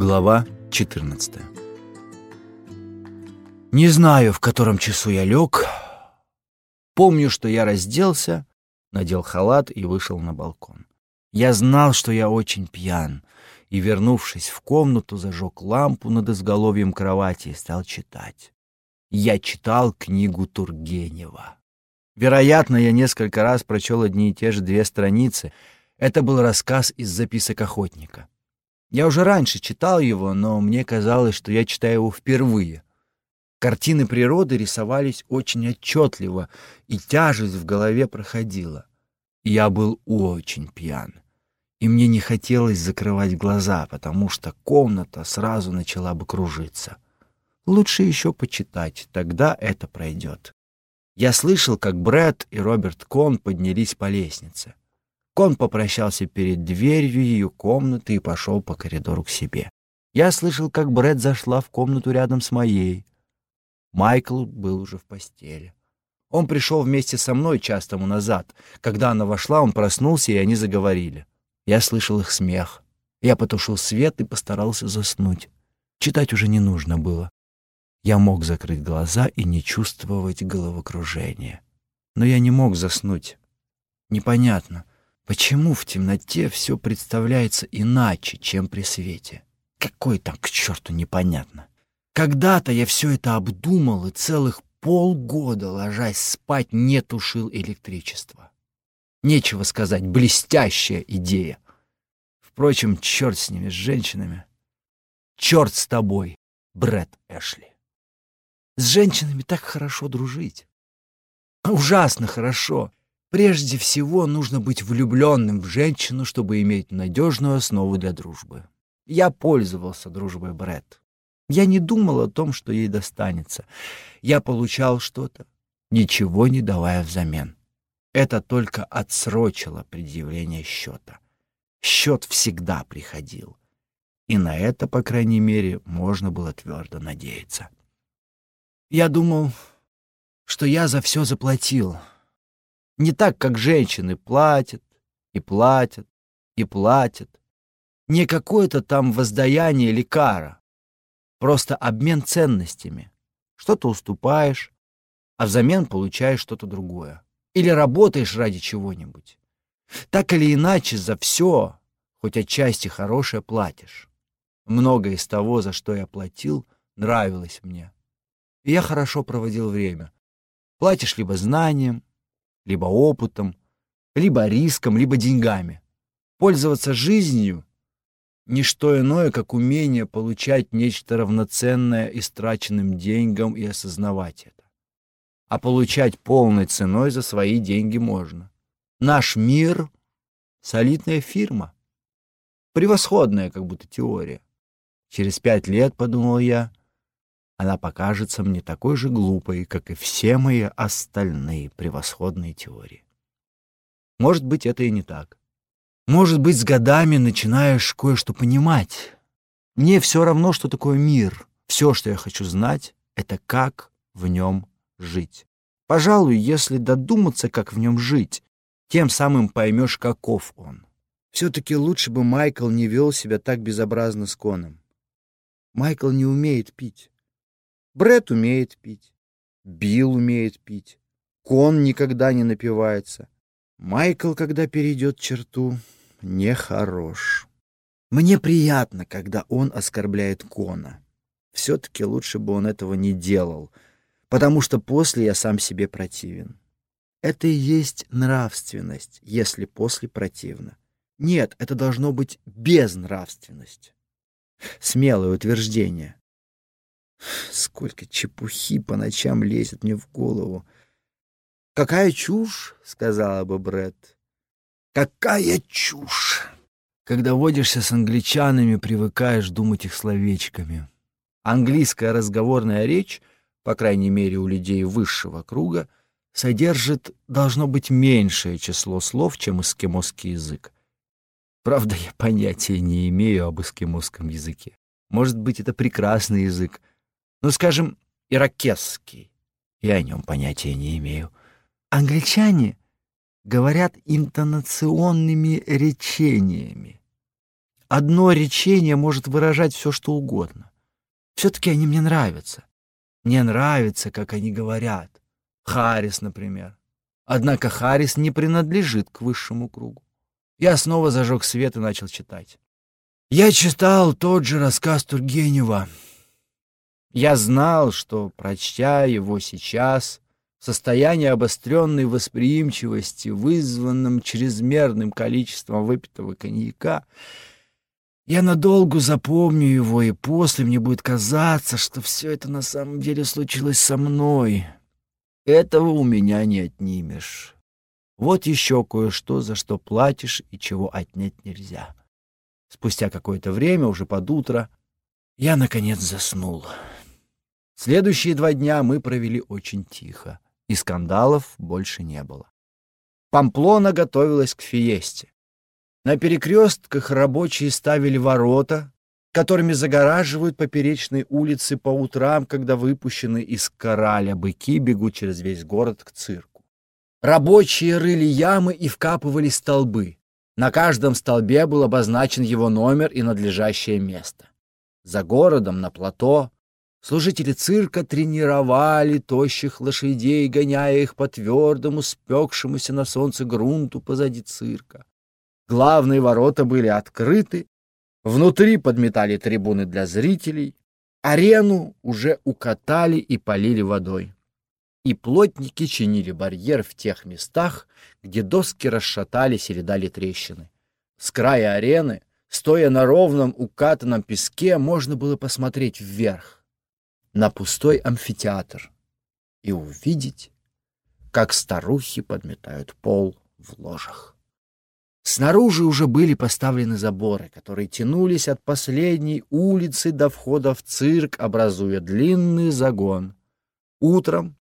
Глава 14 Не знаю, в котором часу я лег. Помню, что я разделся, надел халат и вышел на балкон. Я знал, что я очень пьян, и, вернувшись в комнату, зажег лампу над изголовьем кровати и стал читать. Я читал книгу Тургенева. Вероятно, я несколько раз прочел одни и те же две страницы. Это был рассказ из записок охотника. Я уже раньше читал его, но мне казалось, что я читаю его впервые. Картины природы рисовались очень отчетливо, и тяжесть в голове проходила. Я был очень пьян, и мне не хотелось закрывать глаза, потому что комната сразу начала бы кружиться. Лучше еще почитать, тогда это пройдет. Я слышал, как Брэд и Роберт Кон поднялись по лестнице. Кон попрощался перед дверью ее комнаты и пошел по коридору к себе. Я слышал, как Брэд зашла в комнату рядом с моей. Майкл был уже в постели. Он пришел вместе со мной час тому назад. Когда она вошла, он проснулся, и они заговорили. Я слышал их смех. Я потушил свет и постарался заснуть. Читать уже не нужно было. Я мог закрыть глаза и не чувствовать головокружения. Но я не мог заснуть. Непонятно, почему в темноте все представляется иначе, чем при свете. Какой там к черту непонятно. Когда-то я все это обдумал и целых полгода, ложась спать, не тушил электричество. Нечего сказать, блестящая идея. Впрочем, черт с ними, с женщинами. Черт с тобой, Брэд Эшли. С женщинами так хорошо дружить. Ужасно хорошо. Прежде всего нужно быть влюбленным в женщину, чтобы иметь надежную основу для дружбы. Я пользовался дружбой Брэд. Я не думал о том, что ей достанется. Я получал что-то, ничего не давая взамен. Это только отсрочило предъявление счета. Счет всегда приходил. И на это, по крайней мере, можно было твердо надеяться. Я думал, что я за все заплатил. Не так, как женщины платят и платят и платят. Не какое-то там воздаяние или кара. Просто обмен ценностями. Что-то уступаешь, а взамен получаешь что-то другое. Или работаешь ради чего-нибудь. Так или иначе, за все, хоть отчасти хорошее, платишь. Многое из того, за что я платил, нравилось мне и я хорошо проводил время. Платишь либо знанием, либо опытом, либо риском, либо деньгами. Пользоваться жизнью — ничто иное, как умение получать нечто равноценное истраченным деньгам и осознавать это. А получать полной ценой за свои деньги можно. Наш мир — солидная фирма. Превосходная как будто теория. Через пять лет, подумал я, она покажется мне такой же глупой, как и все мои остальные превосходные теории. Может быть, это и не так. Может быть, с годами начинаешь кое-что понимать. Мне все равно, что такое мир. Все, что я хочу знать, это как в нем жить. Пожалуй, если додуматься, как в нем жить, тем самым поймешь, каков он. Все-таки лучше бы Майкл не вел себя так безобразно с Коном. Майкл не умеет пить. Бред умеет пить. Билл умеет пить. Кон никогда не напивается. Майкл, когда перейдет черту, нехорош. Мне приятно, когда он оскорбляет Кона. Все-таки лучше бы он этого не делал, потому что после я сам себе противен. Это и есть нравственность, если после противно. Нет, это должно быть безнравственность. Смелое утверждение. Сколько чепухи по ночам лезет мне в голову. «Какая чушь!» — сказала бы Бред. «Какая чушь!» Когда водишься с англичанами, привыкаешь думать их словечками. Английская разговорная речь, по крайней мере у людей высшего круга, содержит, должно быть, меньшее число слов, чем эскимосский язык. Правда, я понятия не имею об эскимосском языке. Может быть, это прекрасный язык, ну, скажем, иракесский. Я о нем понятия не имею. Англичане говорят интонационными речениями. одно речение может выражать все, что угодно. Все-таки они мне нравятся. Мне нравится, как они говорят. Харрис, например. Однако Харрис не принадлежит к высшему кругу. Я снова зажег свет и начал читать. Я читал тот же рассказ Тургенева. Я знал, что, прочтя его сейчас, в состоянии обостренной восприимчивости, вызванном чрезмерным количеством выпитого коньяка, я надолго запомню его, и после мне будет казаться, что все это на самом деле случилось со мной. Этого у меня не отнимешь. Вот еще кое-что, за что платишь и чего отнять нельзя. Спустя какое-то время, уже под утро, я, наконец, заснул. Следующие два дня мы провели очень тихо, и скандалов больше не было. Памплона готовилась к фиесте. На перекрестках рабочие ставили ворота, которыми загораживают поперечные улицы по утрам, когда выпущенные из кораля быки бегут через весь город к цирку. Рабочие рыли ямы и вкапывали столбы. На каждом столбе был обозначен его номер и надлежащее место. За городом, на плато, служители цирка тренировали тощих лошадей, гоняя их по твердому, спекшемуся на солнце грунту позади цирка. Главные ворота были открыты, внутри подметали трибуны для зрителей, арену уже укатали и полили водой и плотники чинили барьер в тех местах, где доски расшатались или дали трещины. С края арены, стоя на ровном укатанном песке, можно было посмотреть вверх, на пустой амфитеатр, и увидеть, как старухи подметают пол в ложах. Снаружи уже были поставлены заборы, которые тянулись от последней улицы до входа в цирк, образуя длинный загон. Утром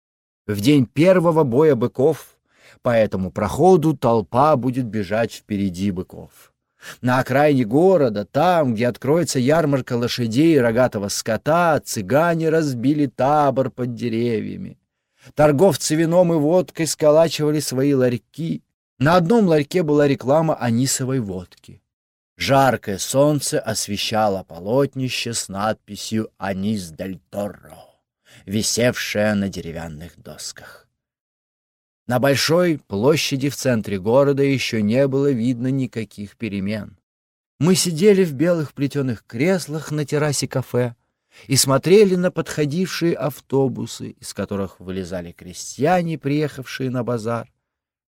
в день первого боя быков по этому проходу толпа будет бежать впереди быков. На окраине города, там, где откроется ярмарка лошадей и рогатого скота, цыгане разбили табор под деревьями. Торговцы вином и водкой сколачивали свои ларьки. На одном ларьке была реклама анисовой водки. Жаркое солнце освещало полотнище с надписью «Анис дель Торро» висевшая на деревянных досках. На большой площади в центре города еще не было видно никаких перемен. Мы сидели в белых плетеных креслах на террасе кафе и смотрели на подходившие автобусы, из которых вылезали крестьяне, приехавшие на базар.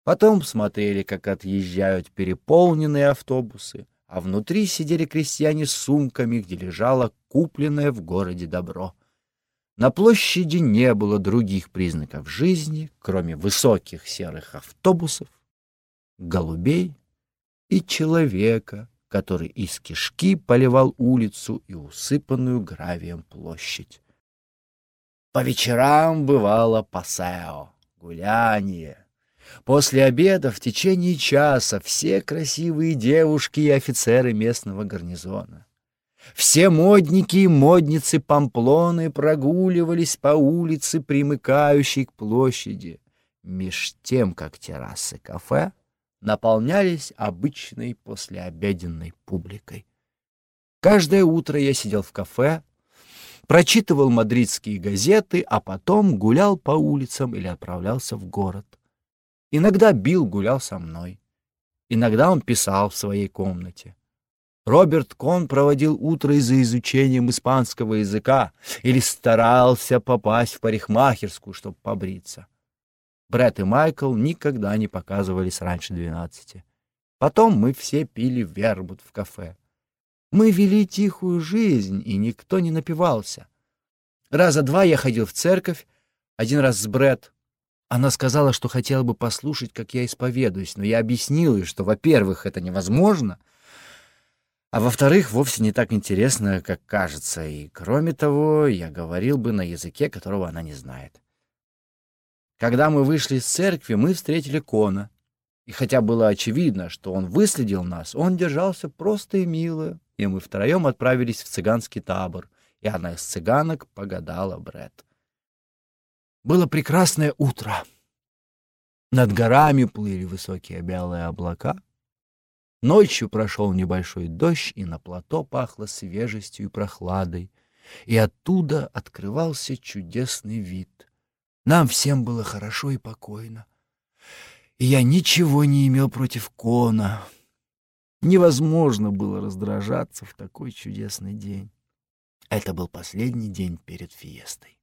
Потом смотрели, как отъезжают переполненные автобусы, а внутри сидели крестьяне с сумками, где лежало купленное в городе добро — на площади не было других признаков жизни, кроме высоких серых автобусов, голубей и человека, который из кишки поливал улицу и усыпанную гравием площадь. По вечерам бывало пасео, гуляние. После обеда в течение часа все красивые девушки и офицеры местного гарнизона все модники и модницы Памплоны прогуливались по улице, примыкающей к площади, меж тем, как террасы кафе наполнялись обычной послеобеденной публикой. Каждое утро я сидел в кафе, прочитывал мадридские газеты, а потом гулял по улицам или отправлялся в город. Иногда Билл гулял со мной. Иногда он писал в своей комнате. Роберт Кон проводил утро за изучением испанского языка или старался попасть в парикмахерскую, чтобы побриться. Брэд и Майкл никогда не показывались раньше двенадцати. Потом мы все пили вербут в кафе. Мы вели тихую жизнь, и никто не напивался. Раза два я ходил в церковь, один раз с Брэд. Она сказала, что хотела бы послушать, как я исповедуюсь, но я объяснил ей, что, во-первых, это невозможно — а во-вторых, вовсе не так интересно, как кажется, и, кроме того, я говорил бы на языке, которого она не знает. Когда мы вышли из церкви, мы встретили Кона, и хотя было очевидно, что он выследил нас, он держался просто и мило, и мы втроем отправились в цыганский табор, и одна из цыганок погадала Бред. Было прекрасное утро. Над горами плыли высокие белые облака, Ночью прошел небольшой дождь, и на плато пахло свежестью и прохладой, и оттуда открывался чудесный вид. Нам всем было хорошо и покойно. И я ничего не имел против Кона. Невозможно было раздражаться в такой чудесный день. Это был последний день перед фиестой.